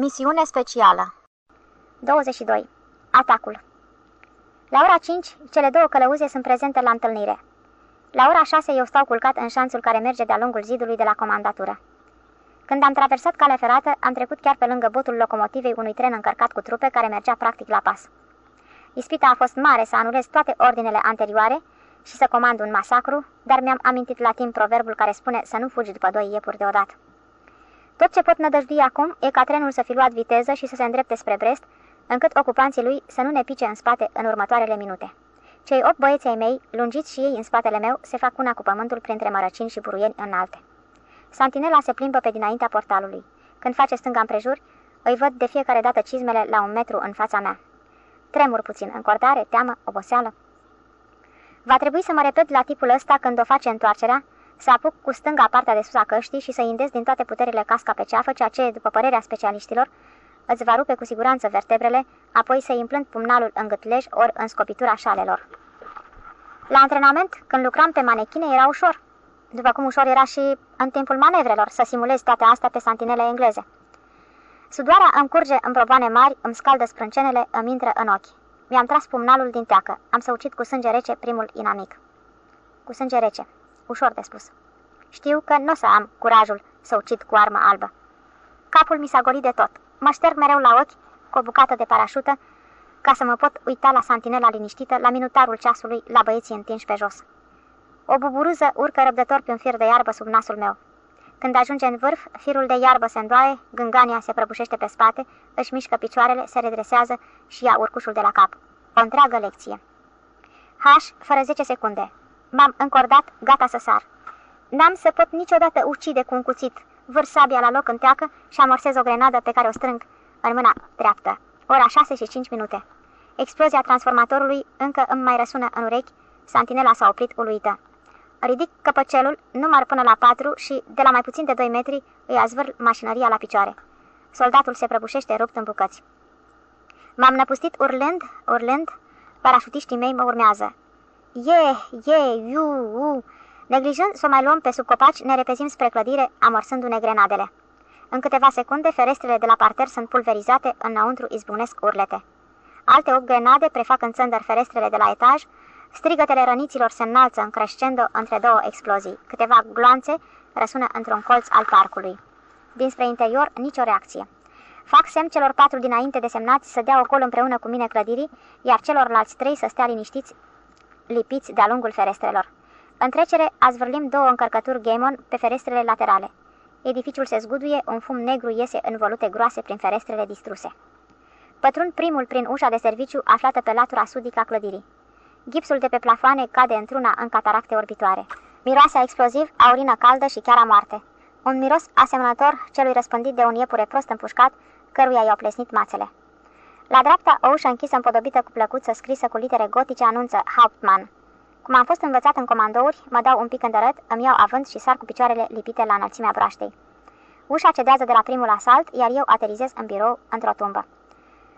Misiune specială 22. Atacul La ora 5, cele două călăuze sunt prezente la întâlnire. La ora 6 eu stau culcat în șanțul care merge de-a lungul zidului de la comandatură. Când am traversat calea ferată, am trecut chiar pe lângă botul locomotivei unui tren încărcat cu trupe care mergea practic la pas. Ispita a fost mare să anulez toate ordinele anterioare și să comand un masacru, dar mi-am amintit la timp proverbul care spune să nu fugi după doi iepuri deodată. Tot ce pot nădăjdui acum e ca trenul să fi luat viteză și să se îndrepte spre Brest, încât ocupanții lui să nu ne pice în spate în următoarele minute. Cei opt băieți ai mei, lungiți și ei în spatele meu, se fac una cu pământul printre mărăcini și buruieni înalte. Santinela se plimbă pe dinaintea portalului. Când face stânga împrejur, îi văd de fiecare dată cizmele la un metru în fața mea. Tremur puțin, încordare, teamă, oboseală. Va trebui să mă repet la tipul ăsta când o face întoarcerea, să apuc cu stânga partea de sus a căștii și să indez din toate puterile casca pe ceafă, ceea ce, după părerea specialiștilor, îți va rupe cu siguranță vertebrele, apoi să implânt pumnalul în gâtlej ori în scopitura șalelor. La antrenament, când lucram pe manechine, era ușor, după cum ușor era și în timpul manevrelor să simulez toate astea pe santinele engleze. Sudoarea îmi curge în proboane mari, îmi scaldă sprâncenele, îmi intră în ochi. Mi-am tras pumnalul din teacă. Am săucit cu sânge rece primul inamic. Cu sânge rece. Ușor de spus. Știu că nu o să am curajul să ucid cu armă albă. Capul mi s-a golit de tot. Mă șterg mereu la ochi cu o bucată de parașută ca să mă pot uita la santinela liniștită, la minutarul ceasului, la băieții întinși pe jos. O buburuză urcă răbdător pe un fir de iarbă sub nasul meu. Când ajunge în vârf, firul de iarbă se îndoaie, gângania se prăbușește pe spate, își mișcă picioarele, se redresează și ia urcușul de la cap. O întreagă lecție. H, fără 10 secunde. M-am încordat, gata să sar. N-am să pot niciodată ucide cu un cuțit. Vâr sabia la loc în teacă și amorsez o grenadă pe care o strâng în mâna dreaptă. Ora 6 și 5 minute. Explozia transformatorului încă îmi mai răsună în urechi. Santinela s-a oprit uluită. Ridic căpăcelul, număr până la patru și, de la mai puțin de 2 metri, îi azvâr mașinăria la picioare. Soldatul se prăbușește rupt în bucăți. M-am năpustit urlând, urlând, parașutiștii mei mă urmează. Ye, ye, iu, u. Neglijând să o mai luăm pe sub copaci, ne repezim spre clădire, amorsându-ne grenadele. În câteva secunde, ferestrele de la parter sunt pulverizate, înăuntru izbunesc urlete. Alte opt grenade prefac în țândăr ferestrele de la etaj, Strigătele răniților se înalță în crescendo între două explozii. Câteva gloanțe răsună într-un colț al parcului. Dinspre interior, nicio reacție. Fac semn celor patru dinainte desemnați să dea ocol împreună cu mine clădirii, iar celorlalți trei să stea liniștiți, lipiți de-a lungul ferestrelor. În trecere, azvârlim două încărcături Gaemon pe ferestrele laterale. Edificiul se zguduie, un fum negru iese în volute groase prin ferestrele distruse. Pătrund primul prin ușa de serviciu aflată pe latura sudică a clădirii. Gipsul de pe plafoane cade într-una în cataracte orbitoare. Miroase exploziv, aurină caldă și chiar a moarte. Un miros asemănător celui răspândit de un iepure prost împușcat, căruia i-au plesnit mațele. La dreapta, o ușă închisă împodobită cu plăcuță scrisă cu litere gotice anunță Hauptmann. Cum am fost învățat în comandouri, mă dau un pic îndărăt, îmi iau avânt și sar cu picioarele lipite la înălțimea broaștei. Ușa cedează de la primul asalt, iar eu aterizez în birou, într-o tumbă.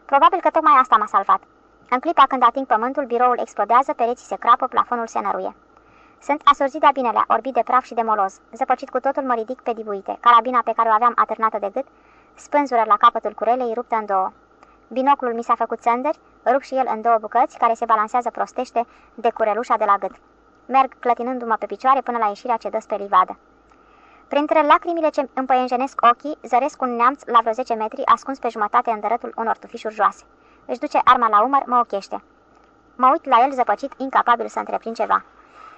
Probabil că tocmai asta m-a salvat. În clipa când ating pământul, biroul explodează, pereții se crapă, plafonul se năruie. Sunt asurzit de binelea, orbit de praf și de moloz. Zăpăcit cu totul mă ridic pe dibuite. Carabina pe care o aveam atârnată de gât, spânzură la capătul curelei, ruptă în două. Binoclul mi s-a făcut țândări, rup și el în două bucăți, care se balansează prostește de curelușa de la gât. Merg clătinându-mă pe picioare până la ieșirea ce dă spre livadă. Printre lacrimile ce împăienjenesc ochii, zăresc un neamț la vreo 10 metri, ascuns pe jumătate în dărătul unor tufișuri joase își duce arma la umăr, mă ochește. Mă uit la el zăpăcit, incapabil să întreprind ceva.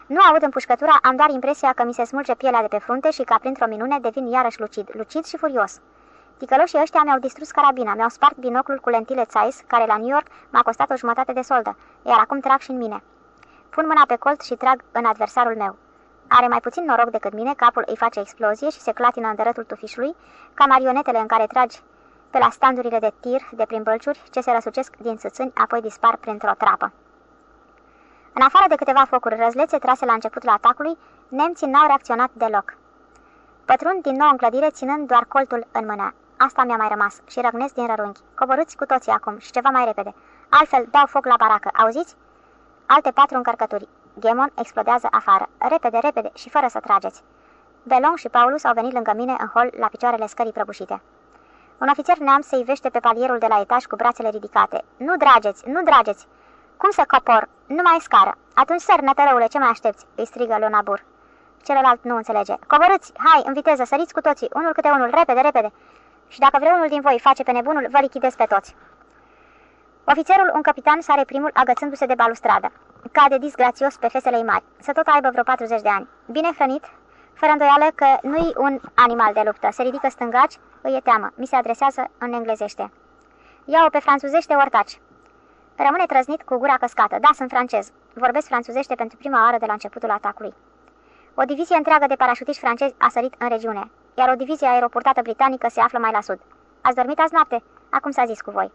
Nu aud împușcătura, am doar impresia că mi se smulge pielea de pe frunte și ca printr-o minune devin iarăși lucid, lucid și furios. Ticăloșii ăștia mi-au distrus carabina, mi-au spart binoclul cu lentile Zeiss, care la New York m-a costat o jumătate de soldă, iar acum trag și în mine. Pun mâna pe colt și trag în adversarul meu. Are mai puțin noroc decât mine, capul îi face explozie și se clatină în dărătul tufișului, ca marionetele în care tragi pe la standurile de tir de prin bălciuri ce se răsucesc din țâțâni, apoi dispar printr-o trapă. În afară de câteva focuri răzlețe trase la începutul atacului, nemții n-au reacționat deloc. Pătrund din nou în clădire, ținând doar coltul în mână. Asta mi-a mai rămas și răgnesc din rărunchi. Coborâți cu toții acum și ceva mai repede. Altfel, dau foc la baracă, auziți? Alte patru încărcături. Gemon explodează afară. Repede, repede și fără să trageți. Belong și Paulus au venit lângă mine în hol la picioarele scării prăbușite. Un ofițer neam se ivește pe palierul de la etaj cu brațele ridicate. Nu drageți, nu drageți! Cum să copor? Nu mai scară. Atunci săr, nătărăule, ce mai aștepți? îi strigă Leonabur. Celălalt nu înțelege. Coborâți! Hai, în viteză, săriți cu toții, unul câte unul, repede, repede! Și dacă vreunul din voi face pe nebunul, vă lichidez pe toți. Ofițerul, un capitan, sare primul agățându-se de balustradă. Cade disgrațios pe fesele mari. Să tot aibă vreo 40 de ani. Bine hrănit, fără îndoială că nu-i un animal de luptă. Se ridică stângaci, îi e teamă. Mi se adresează în englezește. Ia-o pe franțuzește ortaci. Rămâne trăznit cu gura căscată. Da, sunt francez. Vorbesc franțuzește pentru prima oară de la începutul atacului. O divizie întreagă de parașutiști francezi a sărit în regiune, iar o divizie aeroportată britanică se află mai la sud. Ați dormit azi noapte? Acum s-a zis cu voi.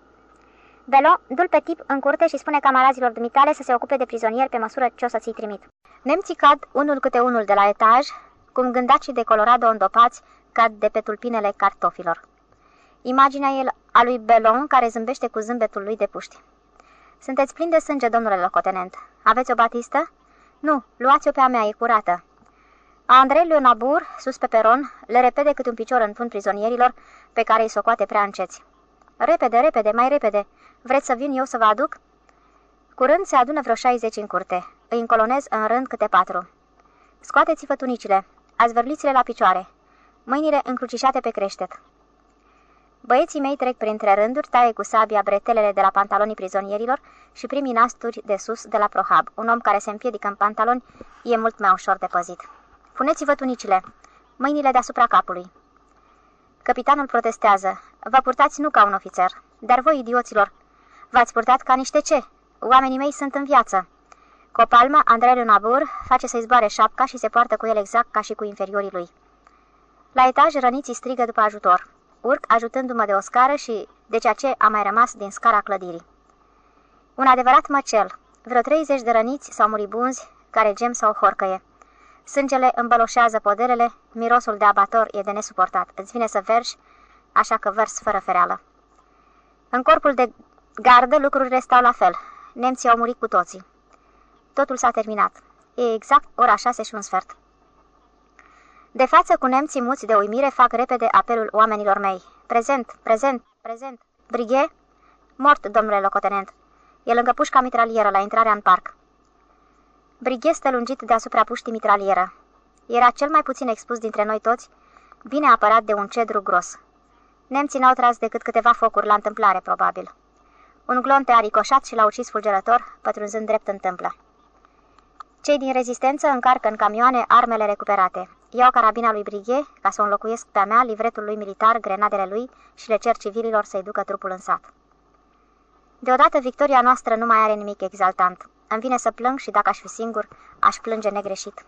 Belo, dul pe tip în curte și spune camarazilor dumitale să se ocupe de prizonieri pe măsură ce o să ți-i trimit. Nemții cad unul câte unul de la etaj, cum gândacii de Colorado îndopați cad de pe tulpinele cartofilor. Imaginea el a lui Belon care zâmbește cu zâmbetul lui de puști. Sunteți plin de sânge, domnule locotenent. Aveți o batistă? Nu, luați-o pe a mea, e curată. Andrei Leonabur, sus pe peron, le repede cât un picior în fund prizonierilor pe care îi socoate prea înceți. Repede, repede, mai repede. Vreți să vin eu să vă aduc? Curând se adună vreo 60 în curte. Îi încolonez în rând câte patru. Scoateți-vă tunicile. Azvârliți-le la picioare. Mâinile încrucișate pe creștet. Băieții mei trec printre rânduri, taie cu sabia bretelele de la pantalonii prizonierilor și primii nasturi de sus de la prohab. Un om care se împiedică în pantaloni e mult mai ușor de păzit. Puneți-vă tunicile, mâinile deasupra capului. Capitanul protestează. Vă purtați nu ca un ofițer, dar voi, idioților, v-ați purtat ca niște ce? Oamenii mei sunt în viață. Cu o palmă, Andrei Lunabur face să-i zboare șapca și se poartă cu el exact ca și cu inferiorii lui. La etaj, răniții strigă după ajutor. Urc ajutându-mă de o scară și de ceea ce a mai rămas din scara clădirii. Un adevărat măcel. Vreo 30 de răniți sau muribunzi care gem sau horcăie. Sângele îmbăloșează poderele, mirosul de abator e de nesuportat. Îți vine să vergi, așa că vers fără fereală. În corpul de gardă lucrurile stau la fel. Nemții au murit cu toții. Totul s-a terminat. E exact ora șase și un sfert. De față cu nemții muți de uimire fac repede apelul oamenilor mei. Prezent, prezent, prezent. Brighe? Mort, domnule locotenent. E lângă pușca mitralieră la intrarea în parc. Brighe stă lungit deasupra puștii mitralieră. Era cel mai puțin expus dintre noi toți, bine apărat de un cedru gros. Nemții n-au tras decât câteva focuri la întâmplare, probabil. Un glonte a ricoșat și l-a ucis fulgerător, pătrunzând drept în tâmplă. Cei din rezistență încarcă în camioane armele recuperate. Iau carabina lui Brighe ca să o înlocuiesc pe-a mea, livretul lui militar, grenadele lui și le cer civililor să-i ducă trupul în sat. Deodată victoria noastră nu mai are nimic exaltant. Îmi vine să plâng și dacă aș fi singur, aș plânge negreșit.